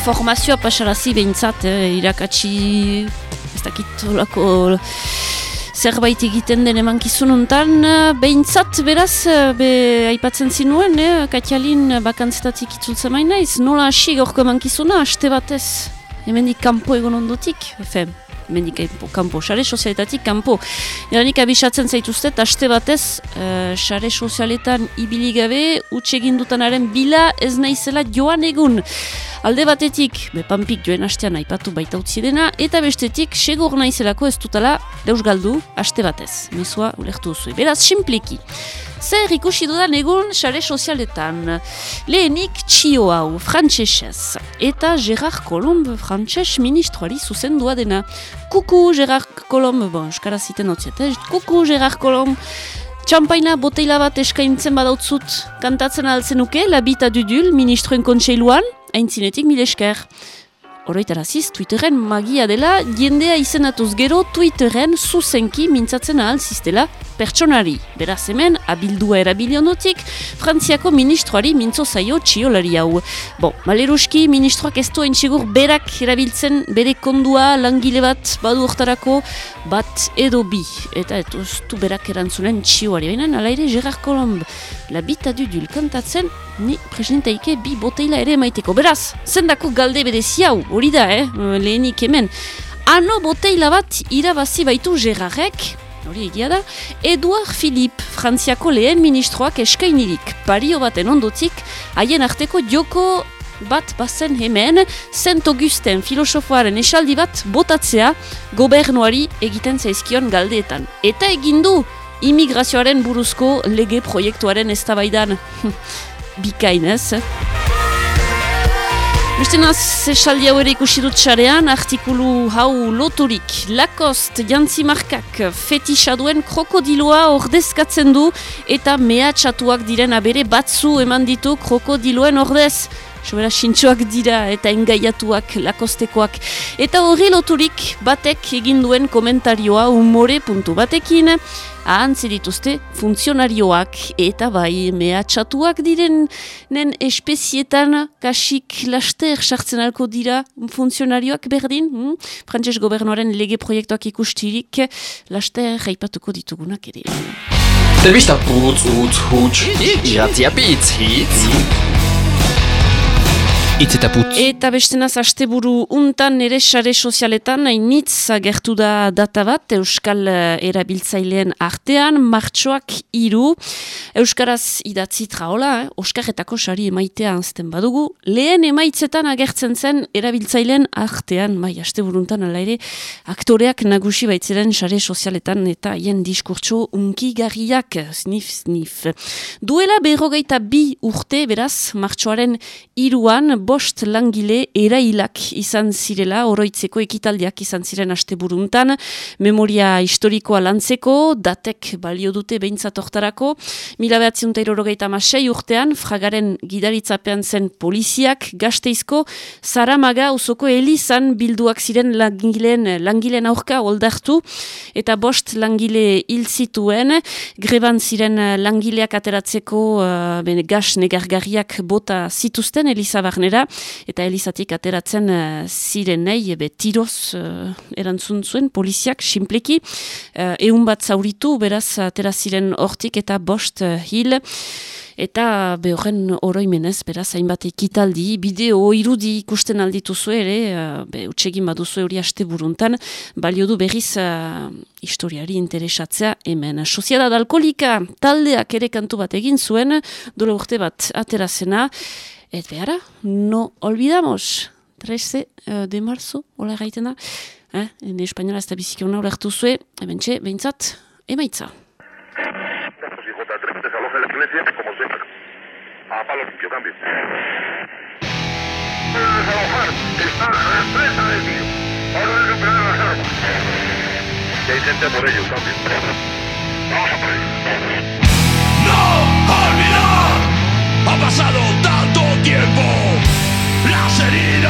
informazioa pasarazi behintzat, eh, irakatsi ez dakit olako zerbait egiten den emankizun untan, behintzat beraz, be, aipatzen zinuen, eh, Katialin bakantzetatik itzultzen maina, iz nola hasi gorko emankizuna, haste batez, hemendik kanpo egon ondotik, efem mendik kanpo, sare sozialetatik kanpo. Eranik abisatzen zaituztet, aste batez, uh, sare sozialetan ibili gabe, dutanaren bila ez naizela joan egun. Alde batetik, bepampik joen hastean aipatu baita utzi dena, eta bestetik, segur naizelako ez dutala, deus galdu, aste batez. Mesua, ulektu zuen. Beraz, simpliki. Zer ikusi dudan egun sare sozialetan. Lehenik txio hau, frantsesez. Eta Gerard Colomb, frantses ministroari zuzendua dena. Kuku Gerard Colomb, bon, euskaraz iten hotziet, eh? Kuku Gerard Colomb, Txampaina boteila bat eskaintzen badautzut kantatzen altzenuke, labita dudul, ministroen kontseiluan, haintzinetik mil esker. Horreitaraziz, Twitteren magia dela, jendea izenatuz gero Twitteren zuzenki mintzatzen ahal ziztela pertsonari. Beraz hemen, abildua erabilionotik, Frantziako ministroari mintzo zaio txiolari hau. Bon, maleruski, ministroak ez duen txigur berak erabiltzen bere kondua langile bat badu hortarako bat edo bi. Eta ez du berak erantzunen txioari. Baina, ala ere, Gerard Colomb, la bita dudul kantatzen, ni presidentaike bi boteila ere maiteko. Beraz, zendako galde bere ziau, hori da, eh? lehenik hemen. Ano boteila bat irabazi baitu Gerardek, hori egia da, Eduard Philippe, frantziako lehen ministroak eskainirik, pario baten ondotik, haien arteko joko bat bazen hemen, Saint Augusten filosofoaren esaldi bat botatzea gobernuari egiten zaizkion galdeetan. Eta egindu, imigrazioaren buruzko lege proiektuaren eztabaidan. bikainez. Beste naz, esaldi hau ere ikusi dut xarean, artikulu hau loturik, Lakost jantzi markak fetisa duen krokodiloa ordezkatzen du eta mehatxatuak diren abere batzu eman ditu krokodiloen ordez. Sobera sintxoak dira eta engaiatuak lakostekoak. Eta horri loturik batek egin duen komentarioa umore puntu batekin ahantzi dituzte funtzionarioak eta bai mehatxatuak direnen espezietan kasik laster sartzen alko dira funtzionarioak berdin. Hmm? Frantses gobernuaren lege proiektuak ikustirik laster jaipatuko ditugunak ere. Zerbista putz, utz, huts, iratzia pitz, hitz. Itz eta putz. Eta bestenaz asteburu untan ere sare sozialetan hainitz agertu da data bat Euskal eh, erabiltzaileen artean, martxoak iru. Euskaraz idatzi traola, eh? Oskarretako sari emaitea anzten badugu. Lehen emaitzetan agertzen zen erabiltzaileen artean, bai, asteburu untan ala ere, aktoreak nagusi baitzeren sare sozialetan eta hien diskurtso unki garriak, snif, snif. Duela berrogeita bi urte, beraz, martxoaren iruan, bost langile erailak izan zirela, oroitzeko ekitaldiak izan ziren aste buruntan, memoria historikoa lantzeko, datek balio dute behintzat mila behatziun eta masei urtean, fragaren gidaritzapean zen poliziak, gazteizko, zaramaga usoko elizan bilduak ziren langileen, langileen aurka oldartu, eta bost langile hil zituen, greban ziren langileak ateratzeko uh, bene, gas negargarriak bota zituzten Elizabarnera, eta elizatik ateratzen uh, zirenei, ebe tiroz uh, erantzun zuen, poliziak, simpleki, uh, eun bat zauritu, beraz, atera ziren hortik eta bost uh, hil, Eta behorren oroimenez, beraz, hainbat ekitaldi, bideo irudi ikusten alditu zu ere, be, utxegin baduzu hori haste buruntan, balio du berriz uh, historiari interesatzea hemen. Soziedad alkolika taldeak ere kantu bat egin zuen, dola urte bat aterazena, Et behara, no olvidamos, 13 uh, de marzo, hola gaiten da, eh? en espainola ez da biziki hona olertu zue, txe, behintzat. A. Pasado tanto tiempo, las heridas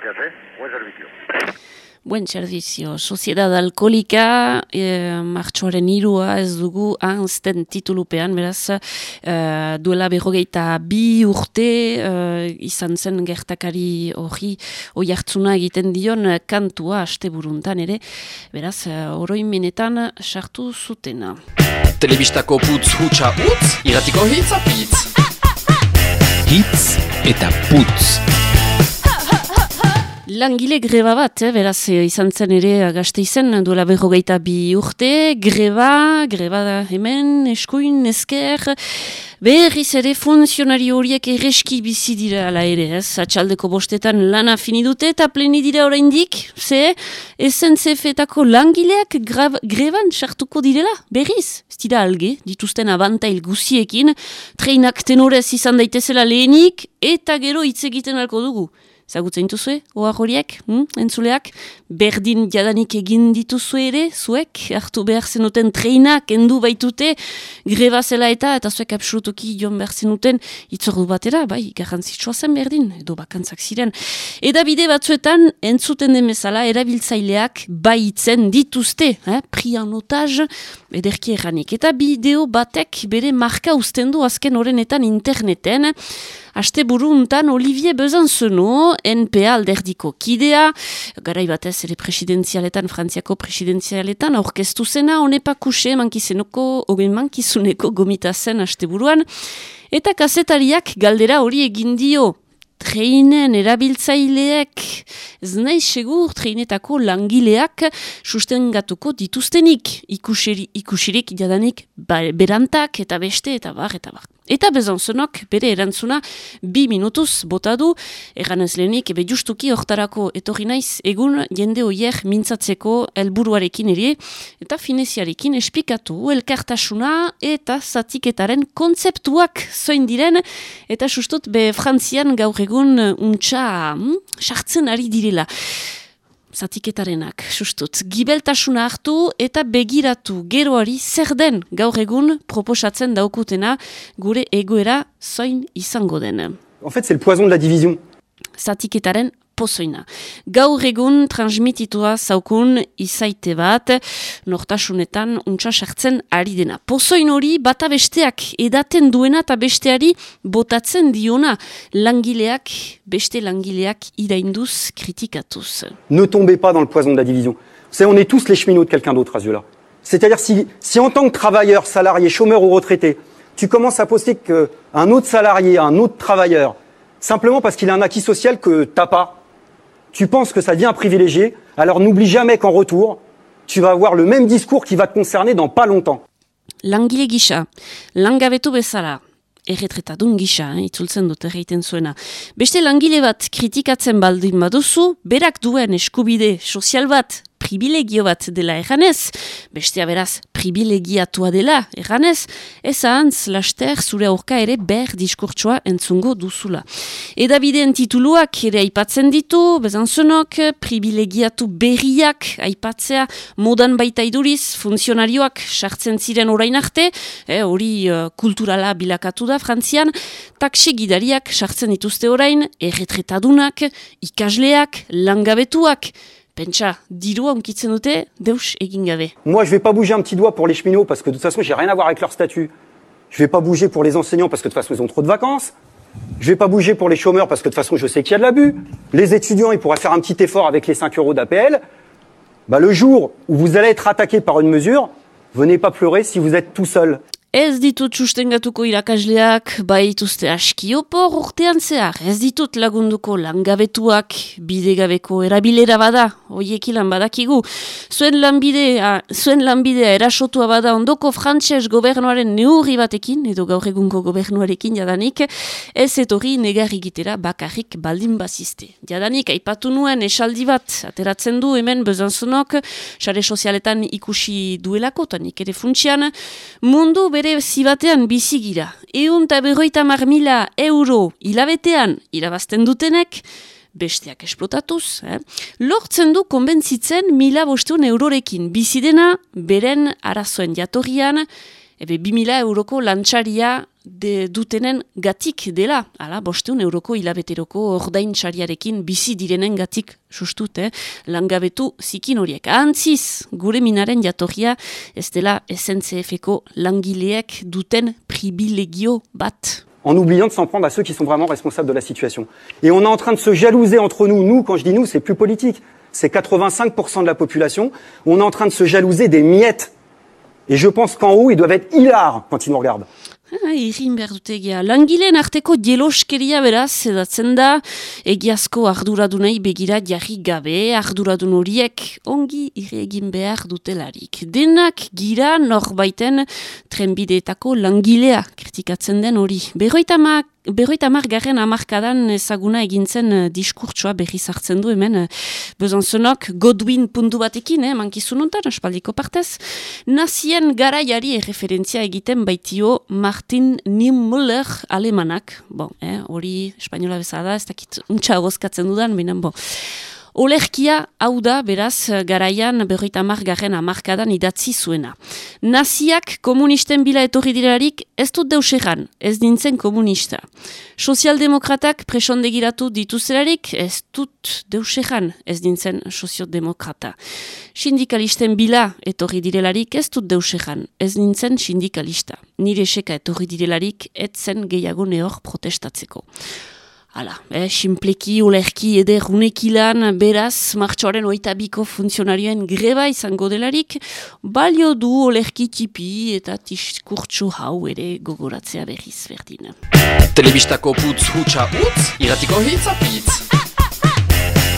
Gracias, ¿eh? Buen servicio. Buen servizio. Sociedad Alkolika, e, martxoaren irua ez dugu anzten titulupean, beraz, e, duela berrogeita bi urte e, izan zen gertakari hori oi hartzuna egiten dion kantua aste buruntan ere, beraz, e, oroimenetan sartu zutena. Telebistako putz hutsa utz, iratiko hitz apitz. Hitz eta putz. Langile greba bat, eh, beraz eh, izan zen ere gazte izen, duela berrogeita bi urte, greba, greba da hemen, eskuin, esker, berriz ere funtzionari horiek erreski bizi dira ala ere, ez, atxaldeko bostetan lana fini dute eta pleni dira oraindik, ze, ezen zefetako langileak grab, greban sartuko direla, berriz, ez dira alge, dituzten abantail guziekin, treinak tenorez izan daitezela lehenik, eta gero hitz egiten alko dugu. Zagutzen dituzue, oa horiek, hm? entzuleak, berdin jadanik egin dituzue ere, zuek, hartu behar zenuten treinak, endu baitute, greba zela eta, eta zuek absolutuki joan behar zenuten, itzordu batera, bai, garrantzitsua zen berdin, edo bakantzak ziren. Eda bide batzuetan, entzuten demezala, erabiltzaileak baitzen dituzte, eh? prian otaz, ederki erranik. Eta bideo batek bere marka uzten du azken horrenetan interneten, Aste buruntan Olivier Besanzeno, NPA alderdiko kidea, garai batez ere presidenzialetan, frantziako presidenzialetan, aurkeztu zena, honepakuse mankizenoko, ogen mankizuneko gomita zen aste buruan, eta kazetariak galdera hori egin dio, treinen erabiltzaileek, ez nahi segur treinetako langileak sustengatuko dituztenik, ikusiri, ikusirik jadanik ba, berantak eta beste eta bar eta bar. Eta bezonzonok bere erantzuna bi minutuz bota du, eganez lehenik, ebe justuki hortarako etorri naiz egun jende hoier mintzatzeko helburuarekin ere, eta fineziarekin espikatu elkartasuna eta zatiketaren kontzeptuak zoin diren, eta sustut be frantzian gaur egun untxa hm, sartzen ari direla zatiketarenak, sustut. Gibeltasuna hartu eta begiratu geroari zer den gaur egun proposatzen daukutena gure egoera zoin izango den. En fait, c'est le poison de la division. Zatiketaren pozoina. Gaur egun transmititua zaukun izaite bat, nortasunetan untsa sartzen ari dena. Pozoin hori bata besteak edaten duena eta besteari botatzen diona langileak, beste langileak irainduz kritikatuz. Ne tombez pas dans le poison de la division. C'est, on est tous les cheminots de quelqu'un d'autre à ce yeux-là. C'est-à-dire si, si en tant que travailleur, salarié, chômeur ou retraité, tu commences à poster qu'un autre salarié, un autre travailleur, simplement parce qu'il a un acquis social que t'as pas, tu penses que ça devient privilégié, alors n'oublie jamais qu'en retour, tu vas avoir le même discours qui va te concerner dans pas longtemps. Langile gisa, langabetu bezala, erretretadun gisa, eh, itzultzen dut erreiten zuena. Beste langile bat kritikatzen baldin baduzu, berak duen eskubide sozial bat privilegio bat dela erranez, bestea beraz privilegiatua dela erranez, ez ahantz laster zure aurka ere ber diskurtsua entzungo duzula. Edabideen tituluak ere aipatzen ditu, bezantzunok, privilegiatu berriak aipatzea modan baita iduriz, funtzionarioak sartzen ziren orain arte, eh, hori eh, kulturala bilakatu da frantzian, taksi gidariak sartzen dituzte orain, erretretadunak, ikasleak, langabetuak, Pentsa, dirua onkitzen dute, deus egin gabe. Moi, je vais pas bouger un petit doigt pour les cheminots parce que de toute façon, j'ai rien à voir avec leur statut. Je vais pas bouger pour les enseignants parce que de toute façon, ils ont trop de vacances. Je vais pas bouger pour les chômeurs parce que de toute façon, je sais qu'il y a de l'abus. Les étudiants, ils pourraient faire un petit effort avec les 5 euros d'APL. Bah, le jour où vous allez être attaqué par une mesure, venez pas pleurer si vous êtes tout seul. Ez ditut sustengatuko irakasleak, baituzte aski opor urtean zehar. Ez ditut lagunduko langabetuak, bidegabeko erabilera bada, hoiek ilan badakigu. Zuen lanbidea, zuen lanbidea erasotua bada ondoko frantses gobernuaren neurri batekin, edo gaur egunko gobernuarekin jadanik, ez etorri negar egitera bakarrik baldin bazizte. Jadanik, aipatu nuen esaldi bat, ateratzen du hemen bezanzunok, sare sozialetan ikusi duelako, eta nik ere funtsian, mundu bere zibatean bizigira. Eun eta berroita mar euro hilabetean irabazten dutenek, besteak esplotatuz, eh? lortzen du konbentzitzen mila bosteun eurorekin bizidena beren arazoen jatorrian, ebe 2000 euroko lantxaria de, dutenen gatik dela, ala, bosteun euroko hilabeteroko ordain txariarekin bizi direnen gatik sustut, langabetu zikin horiek. Antziz, gure minaren jatorria, ez dela SNCF-eko langileek duten privilegio bat. en oubliant de s'en prendre à ceux qui sont vraiment responsables de la situation. Et on est en train de se jalouser entre nous. Nous, quand je dis nous, c'est plus politique. C'est 85% de la population. On est en train de se jalouser des miettes. Et je pense qu'en haut, ils doivent être hilars quand ils nous regardent. Ah, Irin behar dute egia. Langileen arteko jeloskeria beraz edatzen da, egiazko arduradunei begira jarri gabe, arduradun horiek ongi irri egin behar dutelarik. Denak gira norbaiten trenbideetako langilea kritikatzen den hori. Berroitamak Berroita margarren amarkadan ezaguna egintzen uh, diskurtsoa berriz hartzen du hemen uh, Bezanzonok Godwin puntu batekin, eh, mankizun ontan, espaldiko partez. Nazien garaiari erreferentzia egiten baitio Martin Niemöller alemanak. Bon, eh, hori espainola bezala da, ez dakit untxa gozkatzen dudan, binen, bon. Olerkia hau da, beraz, garaian berroita margarren amarkadan idatzi zuena. Naziak komunisten bila etorri dirarik ez dut deuseran, ez nintzen komunista. Sozialdemokratak presondegiratu dituzerarik ez dut deuseran, ez nintzen sozialdemokrata. Sindikalisten bila etorri direlarik ez dut deuseran, ez nintzen sindikalista. Nire seka etorri direlarik etzen gehiago nehor protestatzeko. Hala, eh, simpleki, olerki, eder, unekilan, beraz, martxoaren oitabiko funtzionarioen greba izango delarik, balio du olerki tipi eta diskurtso hau ere gogoratzea berriz berdin. Telebistako putz hutsa utz, iratiko hitz apitz.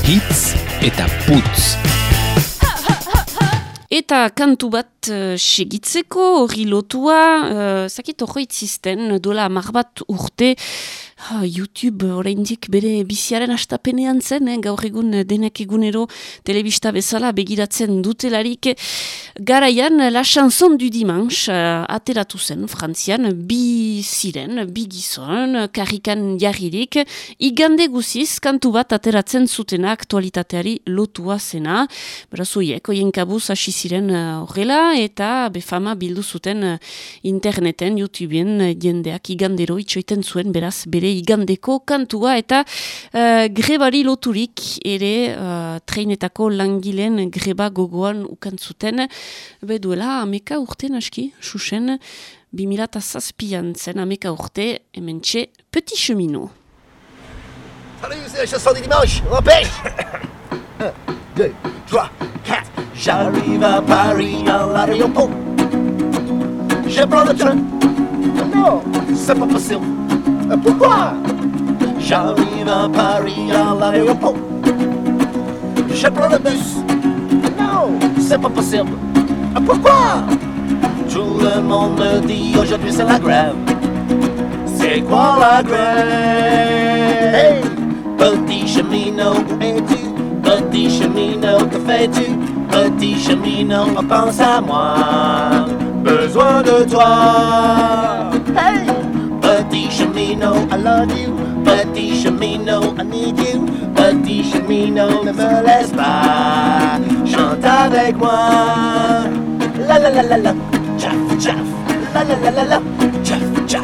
Hitz eta putz. Eta kantu bat uh, segitzeko hori lotua, uh, zakit horreitzizten, dola amar bat urte, Ha, YouTube oraindik bere biziaren astapenean zen, eh? gaur egun denek egunero telebista bezala begiratzen dutelarik. Garaian, la chanson du dimanche uh, ateratu zen, frantzian, bi ziren, bi gizon, karrikan jarririk, igande guziz, kantu bat ateratzen zutena aktualitateari lotua zena. Beraz, oiek, oien kabuz hasi ziren horrela, eta befama bildu zuten interneten, YouTubeen, jendeak igandero itxoiten zuen, beraz, bere igandeko kantua eta uh, grebari loturik ere uh, treinetako langileen greba gogoan ukantzuten. Be duela ameka urte naski, susen, 2006an zen urte, hemen la. J'arrive à Paris à l'aéroport. Je prends le train. C'est pas. Euh, Pourquoi? J'arrive à Paris à l'aéroport. Je prends le bus. Non, c'est pas possible. Euh, Pourquoi? Tout le monde me dit aujourd'hui c'est la grève. C'est quoi la grève? Hey, Petit cheminot, où es-tu? Petit cheminot, que fais-tu? Petit cheminot, pense à moi. Besoin de toi. Hey Cheminot, I love you Petit cheminot, I need you Petit cheminot, ne me laisse avec moi La la la la la Tchaf, tchaf La la la la la Tchaf, tchaf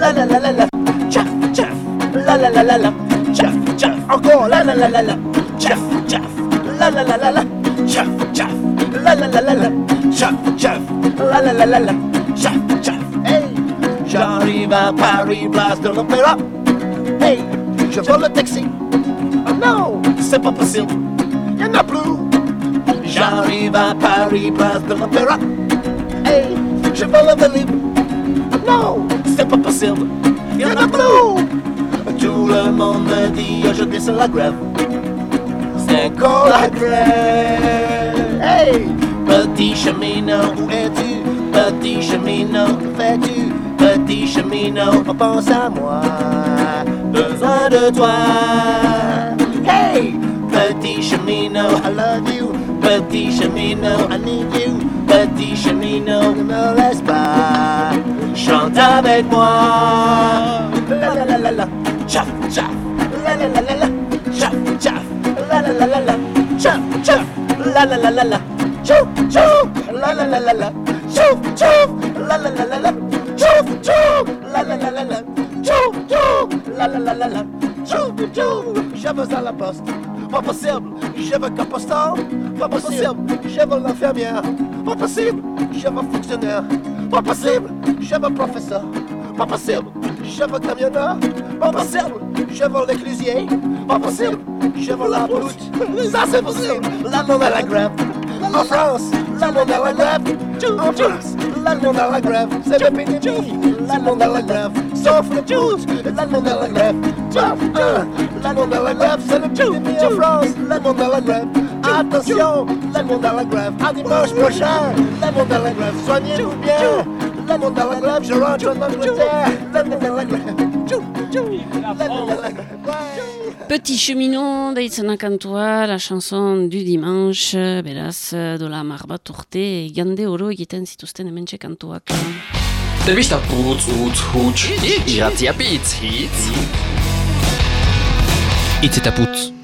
La la la la la Tchaf, tchaf La la la la la Tchaf, tchaf Encore la la la la la Tchaf, tchaf La la la la la Tchaf, tchaf La la la la la Tchaf, tchaf La la la la la Tchaf, tchaf Hey J'arrive à Paris, place de l'Opéra Hey Je vole le taxi. Oh non C'est pas possible. Y'en a plus. J'arrive à Paris, place de l'Opéra Hey Je vole le Vélib Non C'est pas possible. Y'en a plus. Tout le monde me dit aujourd'hui c'est la grève. C'est quand la grève. Hey. Petit cheminot, où es-tu? Petit cheminot, fais-tu? Petit cheminot, pense à moi Besoin de toi Hey Petit cheminot, I love you Petit cheminot, I need you Petit cheminot, ne me laisse pas Chante avec moi La la la la la Tchaf, tchaf La la la la la Tchaf, tchaf La la la la la Tchaf, tchaf La la la la la Tchou, tchou La la la la la Tchouf, tchouf, la la la la la. Tchouf, tchouf, la la la la la. Tchouf, tchouf, la la la la la. Tchouf, tchouf, je veux à la poste. Pas possible, je veux qu'un. Pas possible, je veux l'infirmière. Pas possible, je veux fonctionnaire. Pas possible, je veux professeur. Pas possible, je veux camionneur. Pas possible, je veux l'éclusier. Pas possible, je veux la brute. Ça c'est possible, la non à la grève. En France, la non à la grève. En France, L'allemand dans la grève, c'est le pénémie. L'allemand dans la grève, sauf le juice. Dans la grève, sauf le L'allemand dans la grève, c'est le pénémie en France. L'allemand dans la grève, attention. L'allemand dans la grève, à dimanche prochain. L'allemand dans la grève, soignez-vous bien. L'allemand dans la grève, je rentre en Angleterre. L'allemand dans la grève, l'allemand dans la grève, ouais. Petit cheminot deitzena kantua, la chanson du dimanche, beraz, dola mar bat urte, igande oro egiten zituzten hementxe kantuak. Telebista putz, utz, huts, irratia pitz, hitz. Itz eta putz.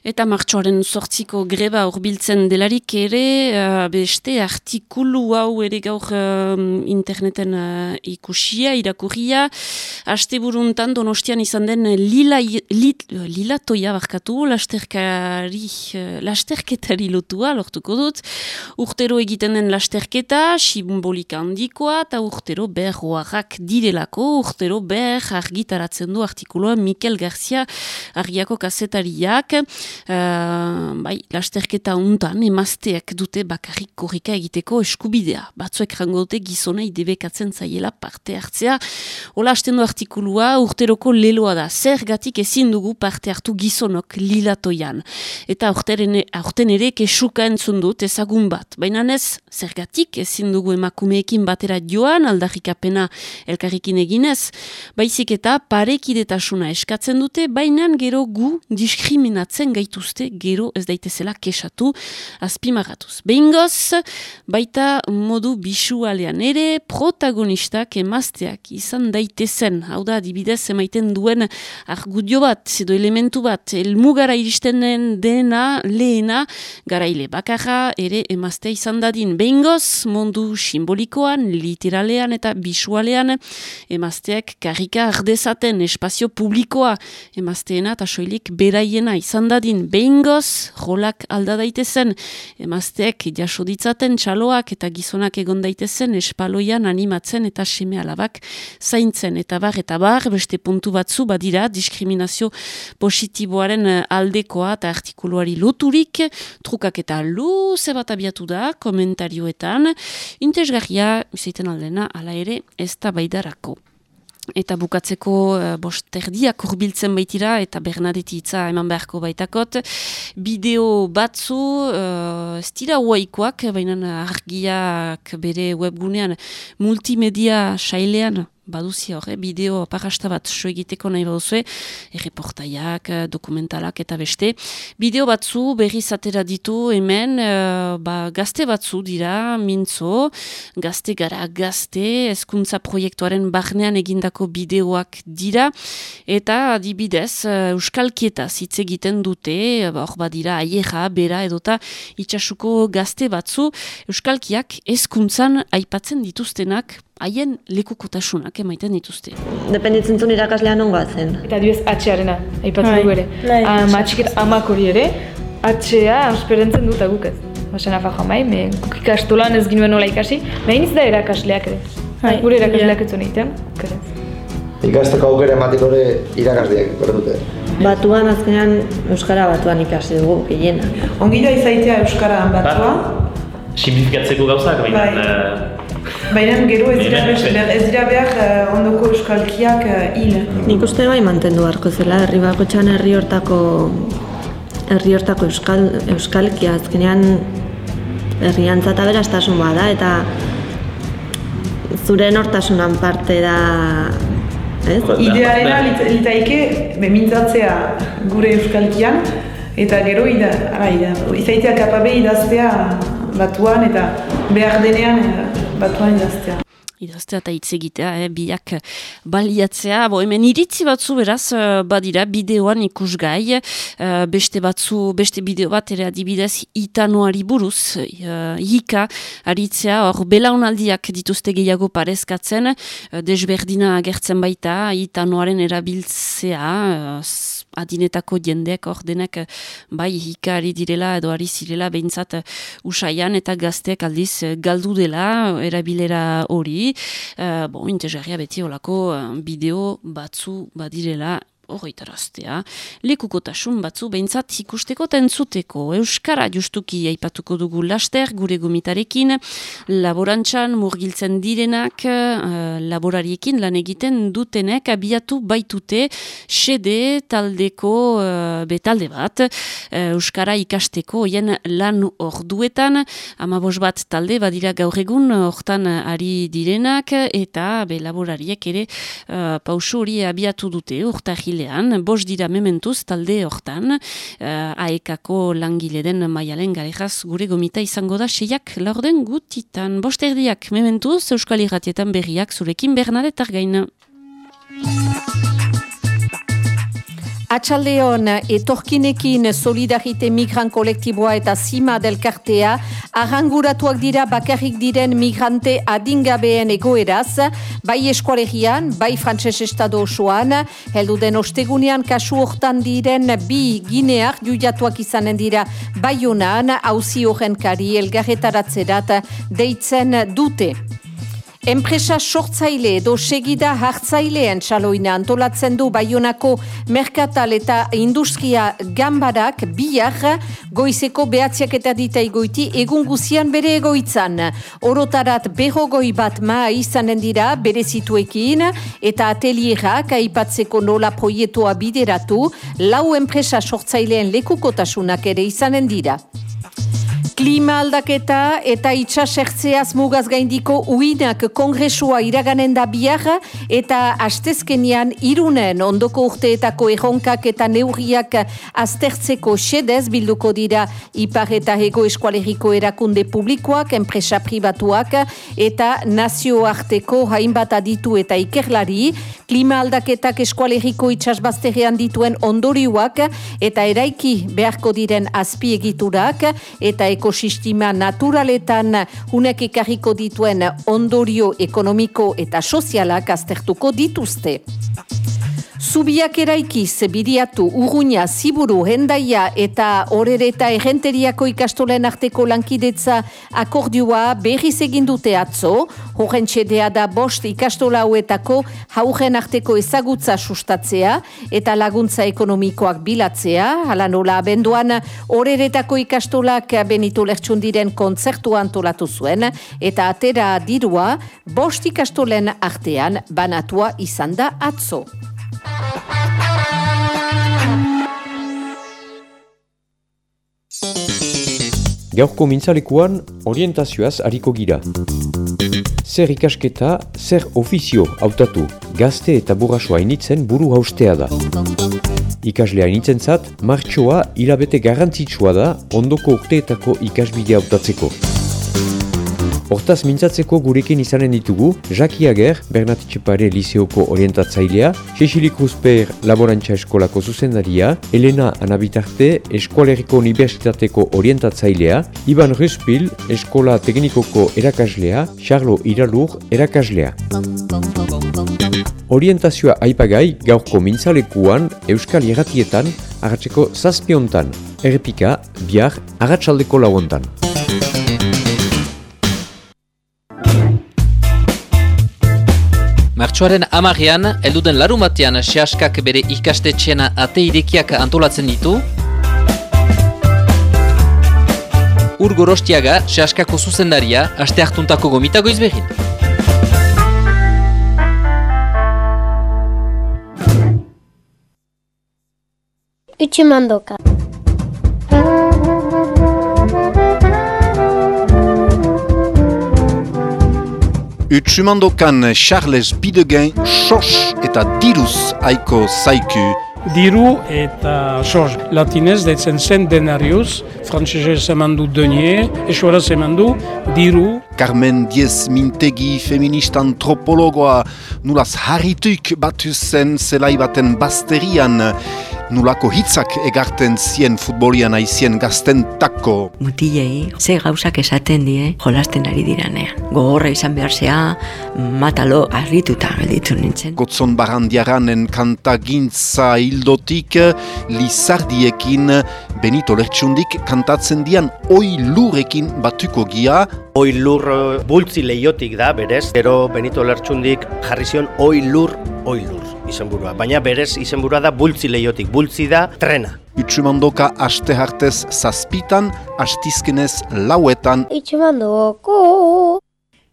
Eta martxoaren sortziko greba urbiltzen delarik ere, uh, beste artikulu hau ere gaur uh, interneten uh, ikusia, irakurria, haste buruntan donostian izan den lila, lit, lila toia barkatu, lasterkari, lasterketari lotua, lortuko dut, urtero egiten den lasterketa, simbolika handikoa, eta urtero ber hoarrak direlako, urtero ber argitaratzen du artikuloa Mikel Garcia argiako kazetariak, Uh, bai, lasterketa untan emazteak dute bakarrik korrika egiteko eskubidea. Batzuek rango dute gizonei debekatzen zaiela parte hartzea. Ola hasten du artikulua urteroko leloa da. Zergatik ezin dugu parte hartu gizonok lilatoian. Eta aurten ere kesuka entzun dut ezagun bat. Baina ez, zergatik ezin dugu emakumeekin batera joan aldarrikapena elkarrikin eginez. Baizik eta parekidetasuna eskatzen dute, baina gero gu diskriminatzen gaituzte gero ez daitezela kesatu azpimagatuz. Behingoz, baita modu bisualean ere protagonistak emazteak izan daitezen. Hau da, adibidez emaiten duen argudio bat, edo elementu bat, elmugara iristen den dena lehena, garaile bakarra ere emaztea izan dadin. Behingoz, mundu simbolikoan, literalean eta bisualean, emazteak karrika ardezaten espazio publikoa emazteena eta soilik beraiena izan dadin behingoz, rolak alda daitezen, emazteak jaso ditzaten txaloak eta gizonak egon daitezen espaloian animatzen eta seme alabak zaintzen. Eta bar eta bar, beste puntu batzu badira diskriminazio positiboaren eh, aldekoa eta artikuluari loturik, trukak eta luze bat abiatu da, komentarioetan, intezgarria, izaiten aldena, ala ere, ez da baidarako. Eta bukatzeko uh, bost urbiltzen baitira eta Bernadette hitza eman beharko baitakot. Bideo batzu, uh, ez dira huaikoak, baina argiak bere webgunean multimedia sailean baduzia hor, eh, bideo parrasta bat so nahi baduzue, erreportaiak, eh, dokumentalak eta beste. Bideo batzu berriz atera ditu hemen, eh, ba, gazte batzu dira, mintzo, gazte gara gazte, hezkuntza proiektuaren barnean egindako bideoak dira, eta adibidez, uh, euskalkieta hitz egiten dute, ba, badira aieja, bera edota itxasuko gazte batzu, euskalkiak hezkuntzan aipatzen dituztenak haien lekukotasunak emaiten dituzte. Dependitzen zuen irakaslea nongoa zen. Eta adibidez H-arena, aipatzen Bai, dugu ere. bai, Ama txiket amak hori ere, H-a esperentzen dut guk ez. Basen afa jamai, me guk ikastolan ez ginuen nola ikasi, behin ez da erakasleak ere. Bai, Gure erakasleak ja. ez zuen egiten. Ikasteko aukera emateko ere irakasleak behar dute. Batuan azkenean Euskara batuan ikasi dugu gehiena. Ongi da izaitea Euskara batua, simplifikatzeko gauzak, baina... Bai. eh, baina gero ez dira, bai. ez dira behar eh, ondoko euskalkiak eh, hil. Nik uste bai mantendu beharko zela, herri bakotxan herri hortako herri hortako euskal, euskalkia azkenean herriantza eta berastasun bada eta zure nortasunan parte da ez? Idearena lit- litaike bemintzatzea gure euskalkian, eta gero ida, ara, ida, izaitea kapabe idaztea batuan eta behar denean batuan idaztea. idaztea eta hitz egitea, eh, biak baliatzea. Bo, hemen iritzi batzu beraz, eh, badira, bideoan ikusgai, eh, beste batzu, beste bideo bat ere adibidez, itanoari buruz, uh, hika, aritzea, hor belaunaldiak dituzte gehiago parezkatzen, uh, desberdina agertzen baita, itanoaren erabiltzea, uh, adinetako jendeak ordenak bai hikari direla edo ari zirela behintzat usaian eta gazteak aldiz galdu dela erabilera hori. Uh, bon, interesgarria beti olako bideo batzu badirela horretaraztea, lekukotasun batzu behintzat ikusteko eta entzuteko. Euskara justuki aipatuko dugu laster, gure gomitarekin, laborantxan murgiltzen direnak, uh, laborariekin lan egiten dutenek abiatu baitute sede taldeko uh, betalde bat, uh, Euskara ikasteko oien lan orduetan, amabos bat talde badira gaur egun hortan ari direnak, eta be laborariek ere uh, pausu hori abiatu dute, urtahile apirilean, bos dira mementuz talde hortan, uh, aekako langile den maialen garejaz gure gomita izango da seiak laurden gutitan. Bost erdiak mementuz, Euskal Irratietan berriak zurekin Bernadetar gaina. Atxaldeon, etorkinekin solidarite migran kolektiboa eta zima delkartea, arranguratuak dira bakarrik diren migrante adingabeen egoeraz, bai eskualegian, bai frantses estado osoan, heldu den ostegunean kasu hortan diren bi gineak juiatuak izanen dira bai honan, hauzi horren kari elgarretaratzerat deitzen dute. Enpresa sortzaile edo segida hartzaileen txaloina antolatzen du Baionako Merkatal eta Industria Gambarak biak goizeko behatziak eta dita egoiti egun guzian bere egoitzan. Orotarat berrogoi bat maa izanen dira bere zituekin eta atelierak aipatzeko nola proietoa bideratu lau enpresa sortzaileen lekukotasunak ere izanen dira. Klima aldaketa eta itxasertzeaz mugaz gaindiko uinak kongresua iraganen da biar eta astezkenian irunen ondoko urteetako erronkak eta neurriak aztertzeko xedez bilduko dira ipar eta ego eskualeriko erakunde publikoak, enpresa pribatuak eta nazioarteko hainbat aditu eta ikerlari, klima aldaketak eskualeriko itxasbazterrean dituen ondorioak eta eraiki beharko diren azpiegiturak eta eko ekosistema naturaletan unek ekarriko dituen ondorio ekonomiko eta sozialak aztertuko dituzte. Zubiak eraikiz, bidiatu, urruña, ziburu, hendaia eta horereta errenteriako ikastolen arteko lankidetza akordioa berriz egin dute atzo, horren txedea da bost ikastola hauetako haugen arteko ezagutza sustatzea eta laguntza ekonomikoak bilatzea, hala nola abenduan horeretako ikastolak benito lertxundiren kontzertu antolatu zuen eta atera dirua bost ikastolen artean banatua izan da atzo. Gaurko mintzalekuan orientazioaz hariko gira. Zer ikasketa, zer ofizio hautatu, gazte eta burrasoa initzen buru haustea da. Ikaslea initzen zat, martxoa hilabete garrantzitsua da ondoko urteetako ikasbidea hautatzeko. Hortaz mintzatzeko gurekin izanen ditugu, Jaki Ager, Bernat Itxepare Liseoko orientatzailea, Cecilie Kruzper Laborantza Eskolako zuzendaria, Elena Anabitarte Eskualeriko Universitateko orientatzailea, Iban Ruspil Eskola Teknikoko erakaslea, Charlo Iralur erakaslea. Orientazioa aipagai gaurko mintzalekuan Euskal Iratietan, agatzeko zazpiontan, errepika, bihar, agatsaldeko lauontan. Martxoaren amarean, elduden larumatean sehaskak bere ikastetxeana ate irekiak antolatzen ditu. Ur gorostiaga sehaskako zuzendaria, aste hartuntako gomitago izbehin. Utsumandoka. Utsumandokan Charles Bidegain sos eta diruz aiko zaiku diru eta sorg. Latinez deitzen zen denarius, frantzesez eman du denier, esuaraz eman du diru. Carmen Diez Mintegi feminista antropologoa nulaz harrituik batu zen zelai baten basterian nulako hitzak egarten zien futbolian aizien gazten tako. Mutilei, ze gauzak esaten die jolasten ari diranean. Gogorra izan behar zea, matalo harrituta gelditu nintzen. Gotzon barandiaranen kantagintza hildotik Lizardiekin Benito Lertxundik kantatzen dian oi lurekin batuko gia. Oi lur eh, bultzi leiotik da, berez, gero Benito Lertxundik jarri zion oi lur, oi lur izenburua. Baina berez izenburua da bultzi leiotik, bultzi da trena. Utsumandoka aste hartez zazpitan, astizkenez lauetan. Utsumandoko.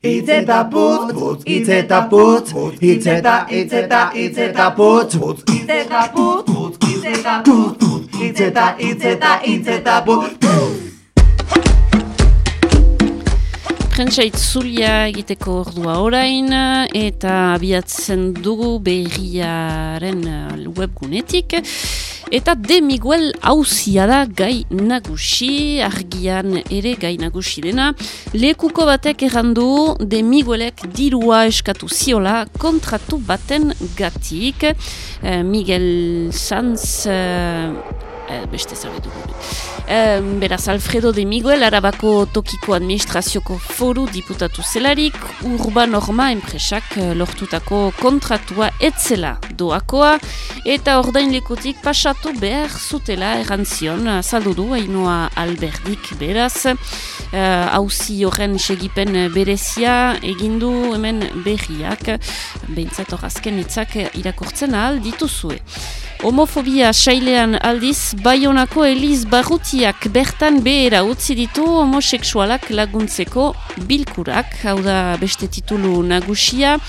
Itz eta putz, putz, itz eta putz, itz eta, itz eta, itz eta putz, putz, itz eta putz, putz, itz eta putz, putz, itz eta, itz eta, itz eta putz. Prentsa itzulia egiteko ordua orain eta abiatzen dugu berriaren uh, webgunetik. Eta De Miguel hauzia da gai nagusi, argian ere gai nagusi dena. Lekuko batek errandu De Miguelek dirua eskatu ziola kontratu baten gatik. Eh, Miguel Sanz... eh, eh, beste zabe dugu. Eh, beraz, Alfredo de Miguel, arabako tokiko administrazioko foru diputatu zelarik, urban orma enpresak eh, lortutako kontratua etzela doakoa, eta ordain lekotik pasatu behar zutela errantzion, saldu du, hainoa alberdik beraz, hauzi uh, horren segipen berezia egindu hemen berriak, behintzat azken itzak irakortzen ahal dituzue. Homofobia sailean aldiz, Baionako Eliz Barrutiak bertan behera utzi ditu homoseksualak laguntzeko bilkurak, hau da beste titulu nagusia,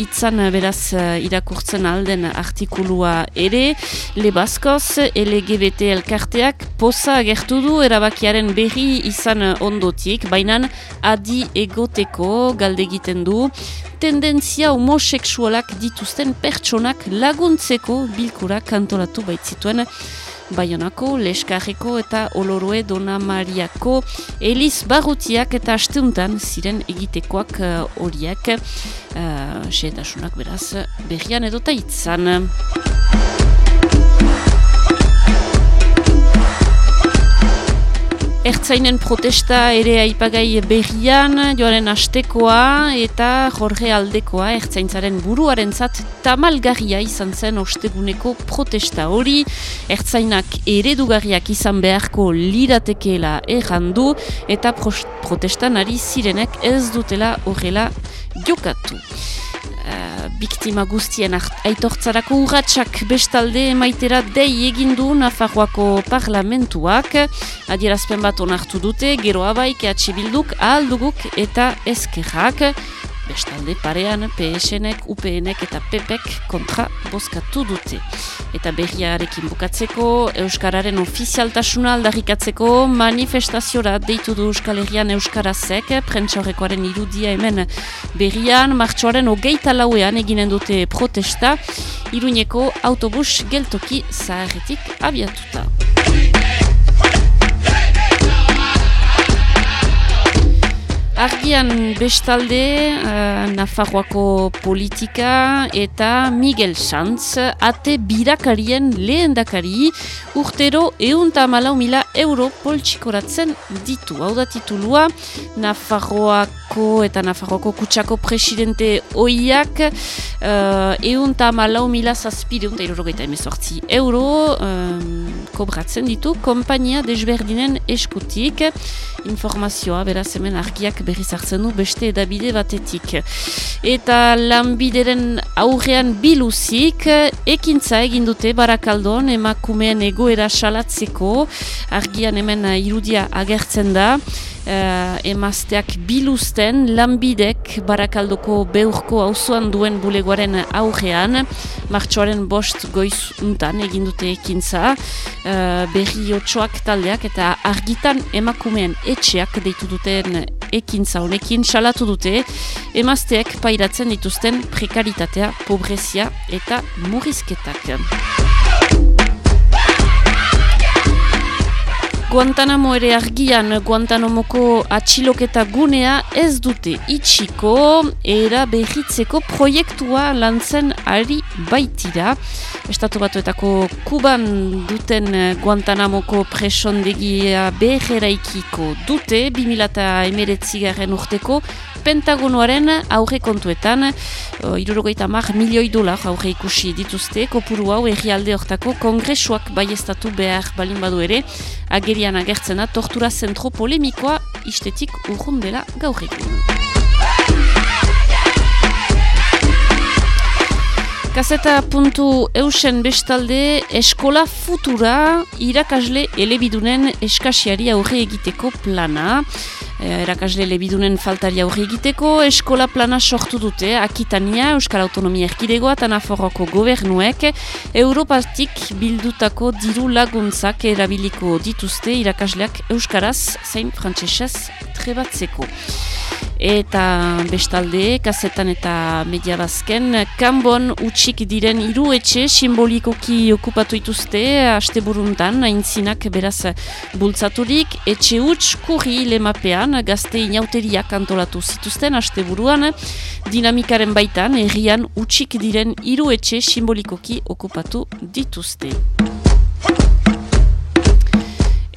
itzan beraz irakurtzen alden artikulua ere, lebazkoz LGBT elkarteak poza agertu du erabakiaren berri izan ondotik, baina adi egoteko galdegiten du, tendentzia homoseksualak dituzten pertsonak laguntzeko bilkurak antolatu baitzituen Baionako, Leskarreko eta Oloroe Dona Mariako Eliz Barrutiak eta asteuntan ziren egitekoak horiak uh, uh, beraz berrian edota itzan. Ertzainen protesta ere aipagai berrian, joaren astekoa eta jorge aldekoa ertzaintzaren buruaren zat tamalgarria izan zen osteguneko protesta hori. Ertzainak eredugarriak izan beharko liratekeela errandu eta protestan ari zirenek ez dutela horrela jokatu. Biktima guztien aitortzarako urratsak bestalde maitera dei egindu Nafarroako parlamentuak. Adierazpen bat onartu dute gero abaik bilduk ahalduguk eta ezkerrak bestalde parean PSNek, UPNek eta PPek kontra bozkatu dute. Eta berriarekin bukatzeko, Euskararen ofizialtasuna aldarrikatzeko manifestaziora deitu du Euskal Herrian Euskarazek, prentsaurrekoaren irudia hemen berrian, martxoaren hogeita lauean eginen dute protesta, iruñeko autobus geltoki zaharretik abiatuta. Argian bestalde, uh, Nafarroako politika eta Miguel Sanz, ate birakarien lehen dakari, urtero eunta malau mila euro poltsikoratzen ditu. Hau da titulua, Nafarroako eta Nafarroako kutsako presidente oiak, uh, eunta malau mila zazpide, eunta irrogeita emezortzi euro, um, kobratzen ditu, kompainia desberdinen eskutik, informazioa, beraz hemen argiak berriz hartzen du beste edabide batetik. Eta lanbideren aurrean biluzik, ekintza egin dute barakaldon emakumeen egoera salatzeko, argian hemen irudia agertzen da, emazteak biluzten lanbidek barakaldoko beurko auzoan duen bulegoaren aurrean martxoaren bost goiz untan egindute ekintza uh, berri otxoak taldeak eta argitan emakumeen etxeak deitu duten ekintza honekin salatu dute emazteak pairatzen dituzten prekaritatea, pobrezia eta murrizketak. Guantanamo ere argian Guantanamoko atxiloketa gunea ez dute itxiko era behitzeko proiektua lantzen ari baitira. Estatu batuetako kuban duten Guantanamoko presondegia beheraikiko dute 2008 garen urteko Pentagonoaren aurre kontuetan, uh, irurogeita mar milioi dolar aurre ikusi dituzte, kopuru hau errialde hortako kongresuak baiestatu behar balin badu ere, agerian agertzena tortura zentro polemikoa istetik urrun dela gaur egun. Kaseta puntu eusen bestalde eskola futura irakasle elebidunen eskasiari aurre egiteko plana. Eh, erakasle elebidunen faltari aurre egiteko eskola plana sortu dute Akitania, Euskal Autonomia Erkidegoa eta Naforroko gobernuek Europatik bildutako diru laguntzak erabiliko dituzte irakasleak Euskaraz zein frantsesez trebatzeko. Eta bestalde, kazetan eta media bazken, kanbon utxik diren hiru etxe simbolikoki okupatu ituzte, haste buruntan, aintzinak beraz bultzaturik, etxe huts kurri lemapean, gazte inauteriak antolatu zituzten, haste buruan, dinamikaren baitan, errian utxik diren hiru etxe simbolikoki okupatu dituzte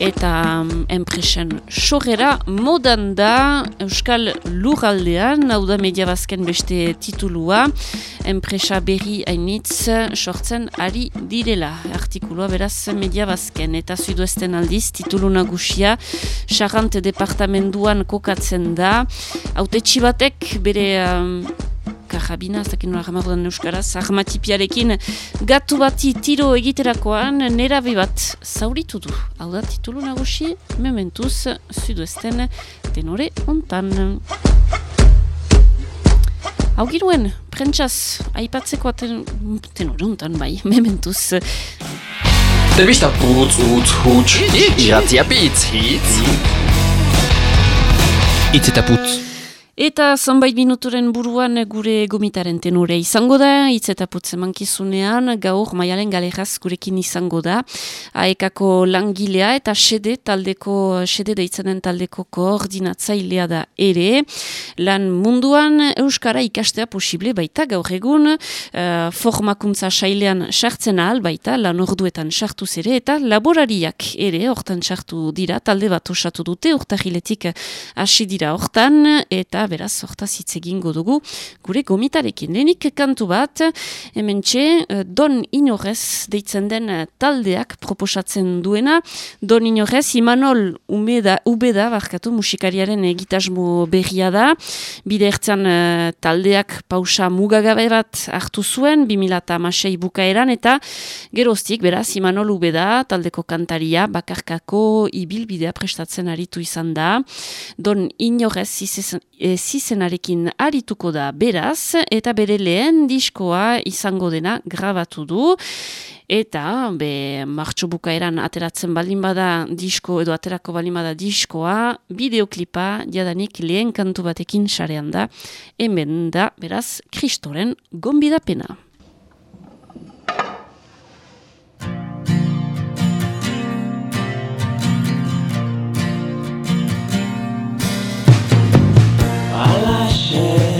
eta um, enpresen sogera modan da Euskal Lurraldean, hau da media bazken beste titulua, enpresa berri hainitz sortzen ari direla. Artikulua beraz media bazken eta zuduesten aldiz titulu nagusia Charante departamenduan kokatzen da. Haute txibatek bere karabina, ez dakit nola jamarudan euskaraz, ahmatipiarekin gatu bati tiro egiterakoan nerabe bat zauritu du. Hau da titulu nagusi, mementuz, zuduesten tenore ontan. Hau giruen, prentsaz, aipatzeko aten, tenore ontan bai, mementuz. Telebista putz, utz, huts, iratzia pitz, hitz. Itz eta putz. Eta zanbait minuturen buruan gure gomitaren tenore izango da, hitz eta putze mankizunean, gaur maialen galeraz gurekin izango da. Aekako langilea eta sede taldeko, sede deitzenen taldeko koordinatzailea da ere. Lan munduan Euskara ikastea posible baita gaur egun, uh, formakuntza sailean sartzen ahal baita, lan orduetan sartu zere, eta laborariak ere, hortan sartu dira, talde bat osatu dute, urtahiletik hasi dira hortan, eta beraz hortaz hitz egingo dugu gure gomitarekin. Lehenik kantu bat, hemen txe, eh, Don Inorez deitzen den eh, taldeak proposatzen duena. Don Inorez, Imanol Umeda, Ubeda, barkatu musikariaren egitasmo berria da. Bide ertzan eh, taldeak pausa mugagabe bat hartu zuen, 2006 bukaeran, eta geroztik, beraz, Imanol Ubeda, taldeko kantaria, bakarkako ibilbidea prestatzen aritu izan da. Don Inorez, zizenarekin arituko da beraz, eta bere lehen diskoa izango dena grabatu du. Eta, be, martxo bukaeran ateratzen baldin bada disko edo aterako baldin bada diskoa, bideoklipa jadanik lehen kantu batekin sarean da, hemen da, beraz, kristoren gombidapena. share.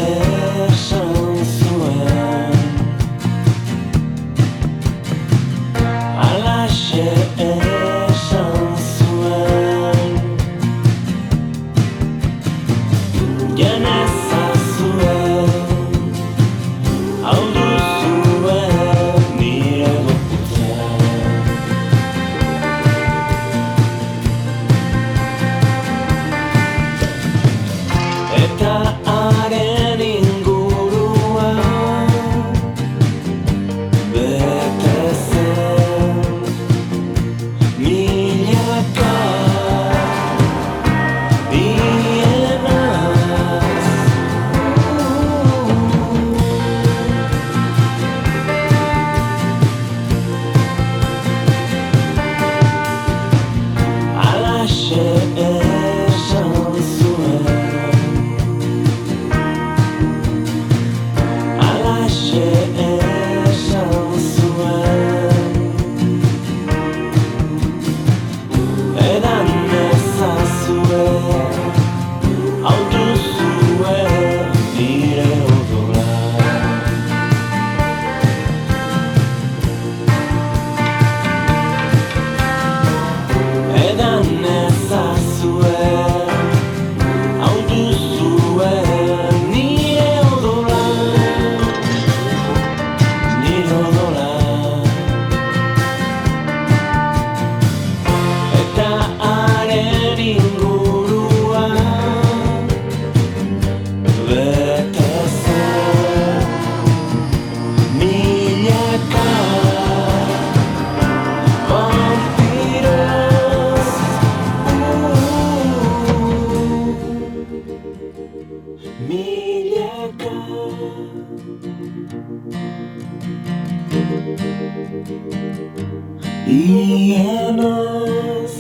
villanos.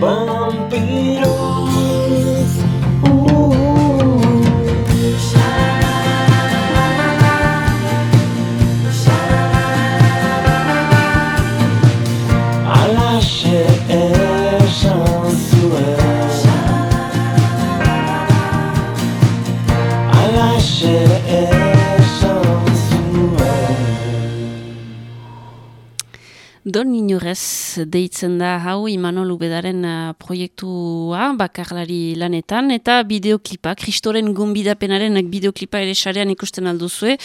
Vampiro. Don inorez deitzen da hau Imanol Ubedaren uh, proiektua bakarlari lanetan eta bideoklipa, Kristoren gonbidapenaren bideoklipa ere sarean ikusten alduzue.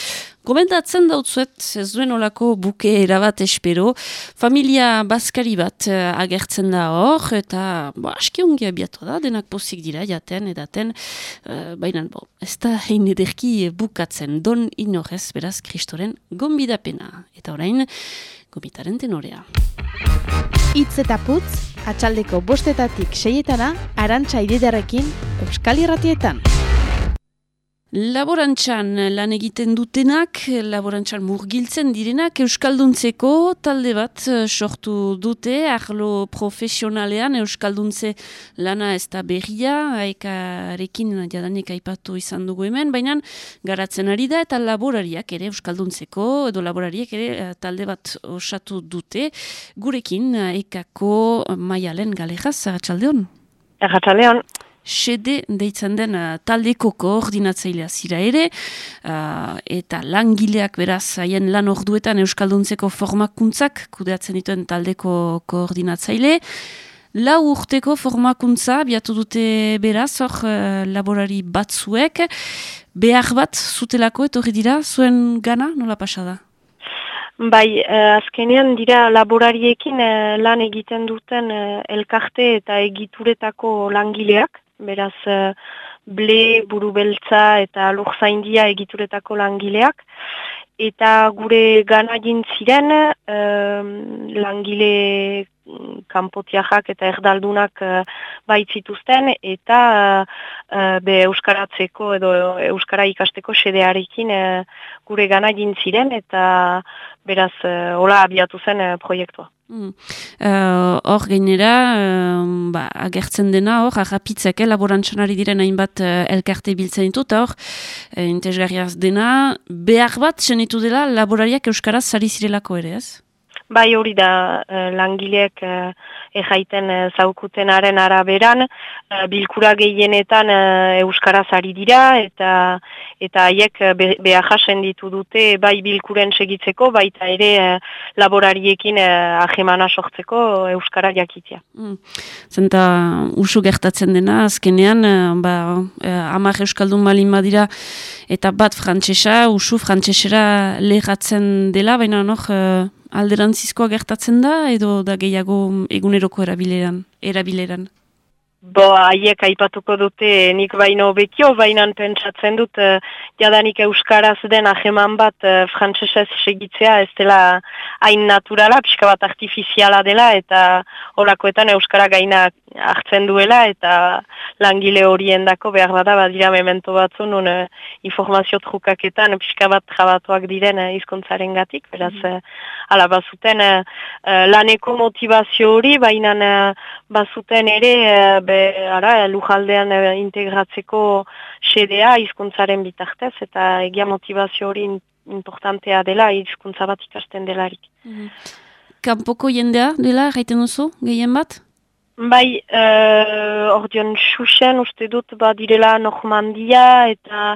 Komentatzen dautzuet ez duen olako buke erabat espero. Familia baskari bat uh, agertzen da hor eta bo, aski ongi abiatu da, denak pozik dira jaten edaten, uh, baina bo, ez da hein ederki bukatzen Don inorez beraz Kristoren gonbidapena. Eta orain, gomitaren tenorea. Itz eta putz, atxaldeko bostetatik seietana, arantxa ididarekin, Euskal Irratietan. Laborantxan lan egiten dutenak, laborantxan murgiltzen direnak, Euskalduntzeko talde bat eh, sortu dute, arlo profesionalean Euskalduntze lana ez da berria, aekarekin jadanik aipatu izan dugu hemen, baina garatzen ari da eta laborariak ere Euskalduntzeko, edo laborariak ere eh, talde bat osatu dute, gurekin aekako maialen galeraz, agatxaldeon? Erratxaleon. Sede deitzen den uh, taldeko koordinatzailea zira ere, uh, eta langileak beraz haien lan orduetan Euskalduntzeko formakuntzak kudeatzen dituen taldeko koordinatzaile. Lau urteko formakuntza biatu dute beraz, hor uh, laborari batzuek, behar bat zutelako etorri dira, zuen gana nola pasada? Bai, eh, azkenean dira laborariekin eh, lan egiten duten eh, elkarte eta egituretako langileak, beraz eh, ble, burubeltza eta lurzaindia egituretako langileak, eta gure gana ziren eh, langile mm, kanpotiajak eta erdaldunak uh, baitzituzten eta uh, be euskaratzeko edo euskara ikasteko sedearekin uh, gure gana ziren eta beraz uh, hola abiatu zen uh, proiektua. Mm. Uh, hor gainera, uh, ba, agertzen dena hor, agapitzak, eh, laborantxanari diren hainbat uh, elkarte biltzen ditu, eta hor, uh, intezgarriaz dena, behar bat senitu dela laborariak Euskaraz sari zirelako ere, ez? Bai hori da eh, langileek uh, erraiten uh, zaukutenaren araberan, uh, bilkura gehienetan uh, Euskaraz ari dira eta eta haiek uh, be, behar jasen ditu dute bai bilkuren segitzeko, baita ere uh, laborariekin uh, ahemana sortzeko Euskara jakitzea. Mm. Zenta usu gertatzen dena, azkenean, uh, ba, uh, amak Euskaldun balin badira eta bat frantsesa usu frantsesera lehatzen dela, baina noch... Uh, alderantzizkoa gertatzen da edo da gehiago eguneroko erabileran? erabileran? Bo, haiek aipatuko dute nik baino bekio, bainan pentsatzen dut uh, jadanik euskaraz den aheman bat uh, frantsesez segitzea ez dela hain naturala, pixka bat artifiziala dela eta horakoetan euskara gaina hartzen duela eta langile horien dako behar bada badira memento batzu nun uh, informazio trukaketan pixka bat trabatuak diren uh, izkontzaren gatik, beraz uh, ala bazuten uh, laneko motivazio hori, baina uh, bazuten ere uh, be, ara, lujaldean e, integratzeko sedea hizkuntzaren bitartez, eta egia motivazio hori importantea dela hizkuntza bat ikasten delarik. Mm Kanpoko jendea dela, gaiten duzu, gehien bat? Bai, uh, ordeon xuxen uste dut ba direla Normandia eta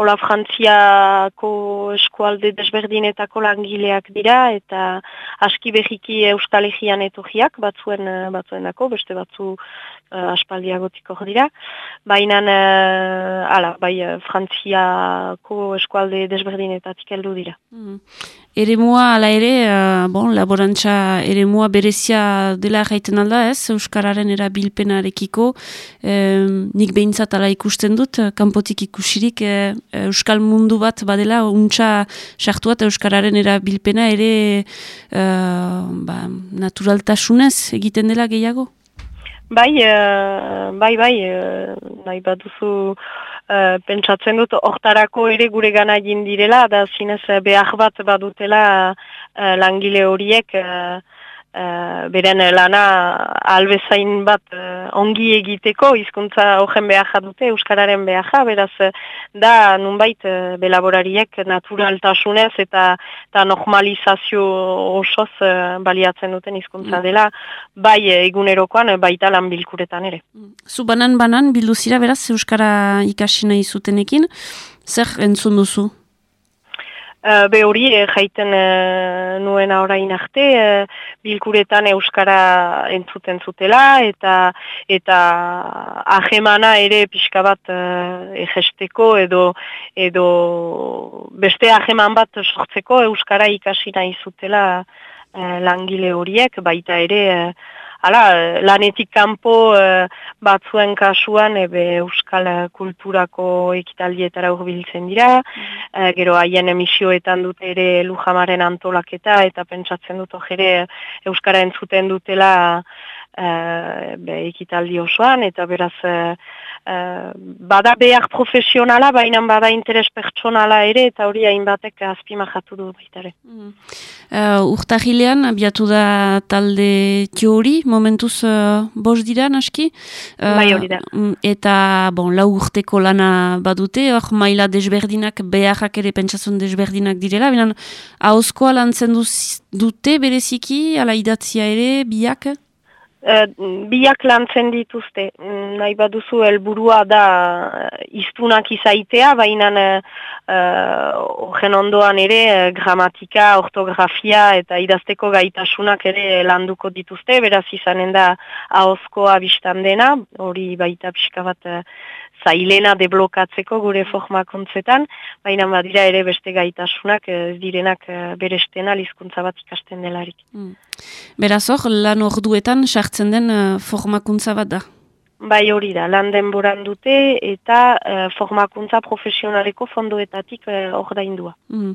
hola Frantziako eskualde desberdinetako langileak dira eta aski behiki Euskal Egean etorriak batzuen, batzuen dako, beste batzu uh, aspaldiagotiko dira. Baina, uh, ala, bai, Frantziako eskualde desberdinetatik heldu dira. Mm. Eremua, ala ere, uh, bon, laborantza eremua berezia dela gaiten alda ez, Euskararen erabilpenarekiko, eh, nik behintzat ala ikusten dut, kanpotik ikusirik eh, Euskal mundu bat badela, untxa sartuat Euskararen erabilpena ere eh, ba, naturaltasunez egiten dela gehiago? Bai, uh, bai, bai, uh, nahi bat duzu uh, pentsatzen dut hortarako ere gure gana direla, da zinez behar bat badutela langile horiek uh, uh, beren lana albezain bat uh, ongi egiteko, hizkuntza horren behar dute, Euskararen behar beraz da nunbait uh, belaborariek naturaltasunez eta, eta normalizazio osoz uh, baliatzen duten hizkuntza Mm. dela, bai egunerokoan, baita lan bilkuretan ere. Zu banan-banan bildu zira beraz Euskara ikasi nahi zutenekin, zer entzun duzu? Uh, be hori, eh, jaiten uh, nuen orain arte, eh, bilkuretan Euskara entzuten zutela, eta eta ahemana ere pixka bat egesteko edo, edo beste aheman bat sortzeko Euskara ikasi nahi zutela langile horiek, baita ere Hala, lanetik kanpo eh, batzuen kasuan ebe euskal kulturako ekitaldietara hurbiltzen dira, eh, gero haien emisioetan dute ere lujamaren antolaketa eta pentsatzen dut ere euskara entzuten dutela eh, be, ekitaldi osoan eta beraz bada behar profesionala, baina bada interes pertsonala ere eta hori hainbatek azpimajatu du baita ere. Uh, urtahilean, abiatu da talde teori, momentuz uh, bos dira, naski? Uh, Bai, hori da. mm, Eta, bon, lau urteko lana badute, hor maila desberdinak, beharrak ere pentsatzen desberdinak direla, binan, hauzkoa lantzen duz, dute bereziki, ala idatzia ere, biak? Eh, biak lantzen dituzte. Mm, Nahi baduzu helburua da eh, hiztunak izaitea, baina eh, horren ondoan ere gramatika, ortografia eta idazteko gaitasunak ere landuko dituzte, beraz izanen da ahozkoa biztan dena, hori baita pixka bat zailena deblokatzeko gure formakuntzetan, baina badira ere beste gaitasunak eh, ez direnak eh, berestena hizkuntza bat ikasten delarik. Beraz hor, lan orduetan sartzen den uh, formakuntza bat da. Bai hori da, lan denboran dute eta eh, formakuntza profesionaleko fondoetatik eh, ordaindua. Mm.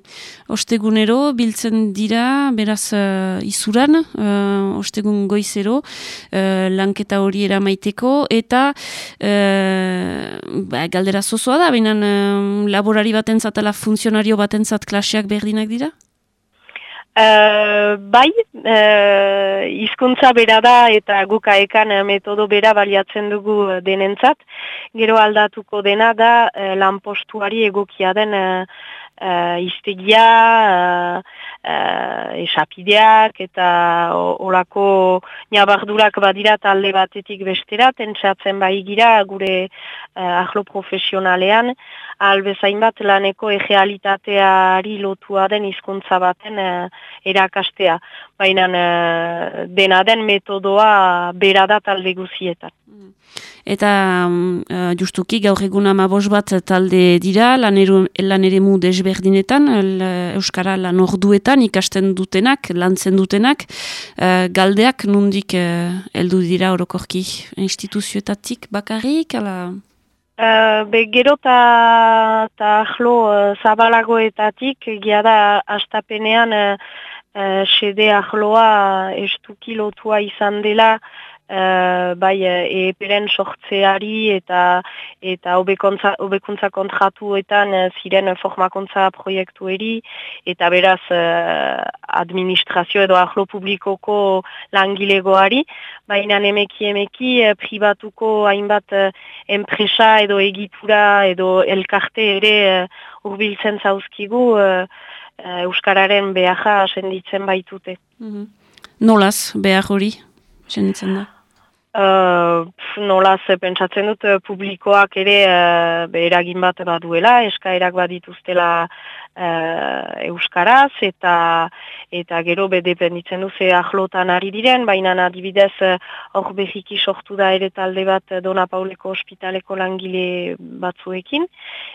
Ostegunero biltzen dira, beraz uh, izuran, uh, ostegun goizero, uh, lanketa hori eramaiteko, eta uh, ba, galdera zozoa da, baina uh, laborari batentzat ala funtzionario batentzat klaseak berdinak dira? Uh, bai, uh, hizkuntza bera da eta gukaekan eh, metodo bera baliatzen dugu denentzat. Gero aldatuko dena da uh, lanpostuari egokia den uh, uh, iztegia, uh, uh, esapideak eta olako nabardurak badira talde batetik bestera, tentsatzen bai gira gure uh, ahlo profesionalean, albezain bat laneko egealitateari lotua den hizkuntza baten eh, erakastea. Baina eh, dena den metodoa bera da talde guzietan. Eta mm, eh, justuki gaur egun amabos bat talde dira, laneru, lan eremu desberdinetan, el, Euskara lan orduetan ikasten dutenak, lantzen dutenak, eh, galdeak nundik heldu dira orokorki instituzioetatik bakarrik, ala... Uh, be, gero eta ta ahlo uh, zabalagoetatik, egia da astapenean uh, uh, sede ahloa estuki lotua izan dela uh, bai eperen sortzeari eta eta hobekuntza hobekuntza kontratuetan uh, ziren formakuntza proiektueri eta beraz administrazio edo ahlo publikoko langilegoari, baina emeki emeki eh, pribatuko hainbat eh, enpresa edo egitura edo elkarte ere eh, hurbiltzen zauzkigu eh, eh, Euskararen beharra senditzen baitute. Mhm. Nolaz, behar hori, senditzen da. Uh, nolaz pentsatzen dut eh, publikoak ere uh, eragin bat baduela, eskaerak badituztela euskaraz eta eta gero be dependitzen du ze ahlotan ari diren, baina adibidez eh, hor behiki sortu da ere talde bat eh, Dona Pauleko ospitaleko langile batzuekin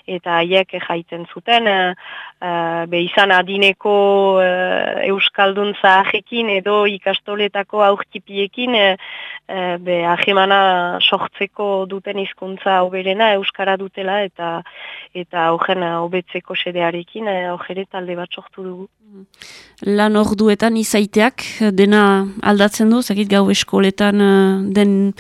eta haiek jaiten zuten uh, be izan adineko uh, euskaldun zahajekin edo ikastoletako aurkipiekin uh, be ahemana sortzeko duten hizkuntza hoberena euskara dutela eta eta horren hobetzeko sedearekin gain, e, ojere talde bat sortu dugu. lan orduetan izaiteak dena aldatzen du, zakit gau eskoletan eh, den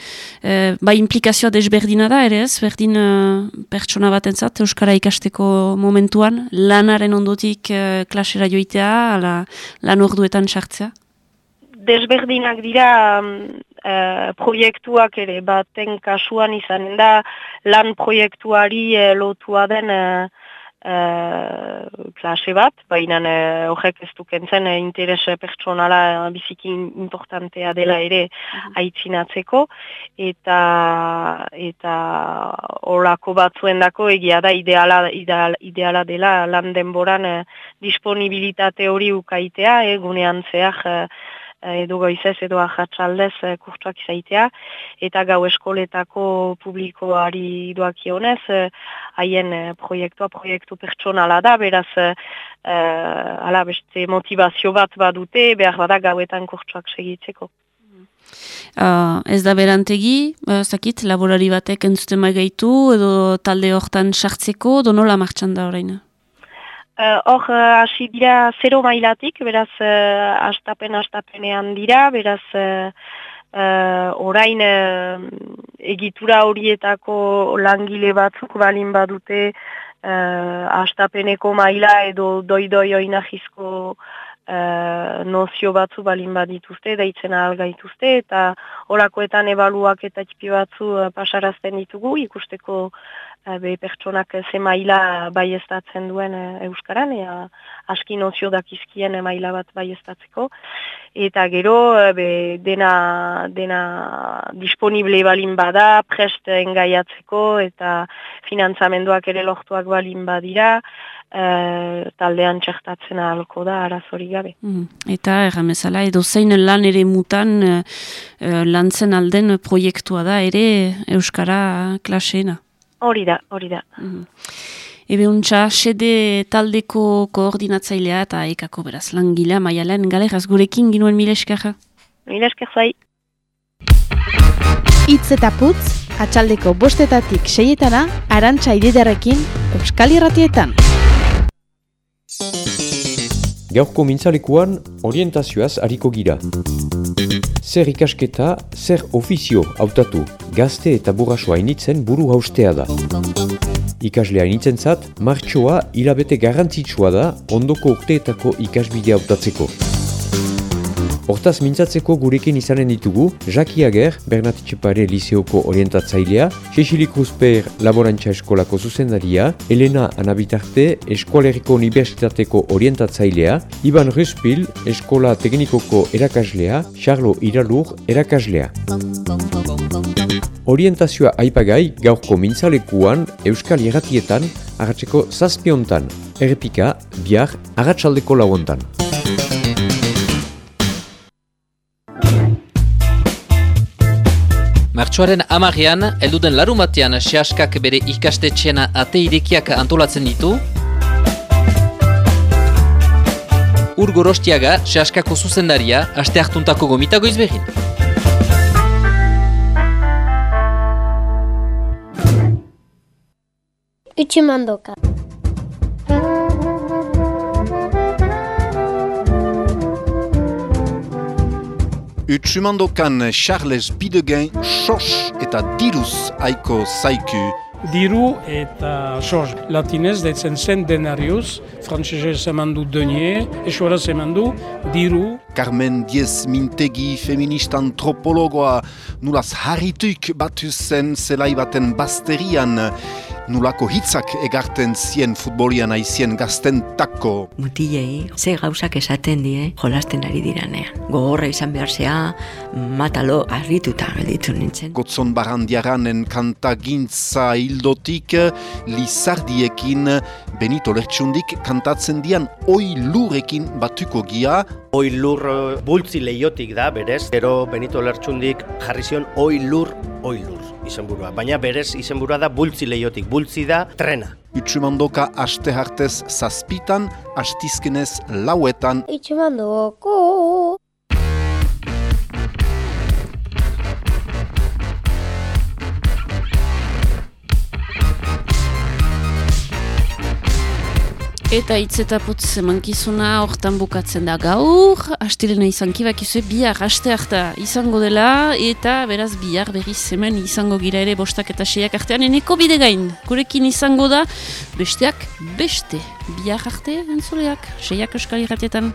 eh, bai implikazioa desberdina da ere ez, berdin eh, pertsona batentzat Euskara ikasteko momentuan, lanaren ondotik eh, klasera joitea, ala, lan orduetan sartzea? Desberdinak dira mm, eh, proiektuak ere, baten kasuan izanen da lan proiektuari eh, lotua den eh, eh, klase bat, baina eh, horrek ez dukentzen eh, interes pertsonala eh, biziki importantea dela ere aitzinatzeko, eta eta olako batzuendako egia da ideala, ideala, ideala dela lan denboran eh, disponibilitate hori ukaitea, eh, gunean zehar eh, edo goizez edo ahatsaldez eh, kurtsuak izaitea, eta gau eskoletako publikoari doakionez, eh, haien eh, proiektua proiektu pertsonala da, beraz, eh, ala beste motivazio bat badute, behar bada gauetan kurtsuak segitzeko. Uh, ez da berantegi, uh, zakit, laborari batek entzuten gaitu edo talde hortan sartzeko, do nola martxan da horreina? Eh, Hor, uh, hasi dira zero mailatik, beraz, uh, astapen astapenean dira, beraz, uh, uh, orain uh, egitura horietako langile batzuk balin badute uh, astapeneko maila edo doi-doi oinahizko uh, nozio batzu balin badituzte, deitzen ahal gaituzte, eta orakoetan ebaluak eta txipi batzu uh, pasarazten ditugu, ikusteko Eh, be pertsonak ze maila baiestatzen duen e, Euskaran, ea aski nozio dakizkien e, maila bat baiestatzeko. Eta gero, e, be, dena, dena disponible balin bada, prest engaiatzeko eta finantzamenduak ere lortuak balin badira, e, taldean txertatzen ahalko da arazori gabe. Mm. Eta erramezala, edo zein lan ere mutan e, lantzen alden proiektua da ere Euskara klaseena. Hori da, hori da. Mm Ebe untxa, sede taldeko koordinatzailea eta ekako beraz langilea, maialen galeraz gurekin ginuen mile eskerra. Mile esker zai. Itz eta putz, atxaldeko bostetatik seietana, arantxa ididarekin, Euskal Irratietan. Gaurko mintzalekuan orientazioaz hariko gira. Zer ikasketa, zer ofizio hautatu, gazte eta burrasoa initzen buru haustea da. Ikaslea initzen zat, martxoa hilabete garrantzitsua da ondoko urteetako ikasbidea hautatzeko. Hortaz mintzatzeko gurekin izanen ditugu, Jaki Ager, Bernat Txepare Liseoko orientatzailea, Cecilie Kruzper Laborantza Eskolako zuzendaria, Elena Anabitarte Eskualeriko Unibertsitateko orientatzailea, Iban Ruspil Eskola Teknikoko erakaslea, Charlo Iralur erakaslea. Orientazioa aipagai gaurko mintzalekuan Euskal Irratietan agatzeko zazpiontan, errepika bihar agatsaldeko lauontan. Martxoaren amarean, elduden larumatean sehaskak bere ikastetxeana ate irekiak antolatzen ditu. Ur gorostiaga, sehaskako zuzendaria, aste hartuntako gomitago izbegin. Utsumandoka. Utsumandokan Charles Bidegen sos eta diruz aiko zaiku. Diru eta sos latinez deitzen zen denarius, frantzesez eman du denier, esuaraz eman du diru. Carmen Diez Mintegi feminista antropologoa nulaz harrituik batu zen zelai baten basterian nulako hitzak egarten zien futbolian aizien gazten tako. Mutilei, ze gauzak esaten die, jolasten ari diranean. Gogorra izan behar zea, matalo arrituta gelditu nintzen. Gotzon barandiaranen kanta gintza hildotik, lizardiekin Benito Lertxundik kantatzen dian oi lurekin batuko gia. Oi lur bultzi leiotik da, berez, gero Benito Lertxundik jarri zion oi lur, oi lur izenburua. Baina berez izenburua da bultzi leiotik, bultzi da trena. Utsumandoka aste hartez zazpitan, astizkenez lauetan. Utsumandoko. Eta hitz eta putz emankizuna hortan bukatzen da gaur, astelena izan kibakizue bihar aste harta izango dela, eta beraz bihar berriz hemen izango gira ere bostak eta seiak artean eneko bide gain. Gurekin izango da besteak beste bihar arte entzuleak, seiak euskal irratietan.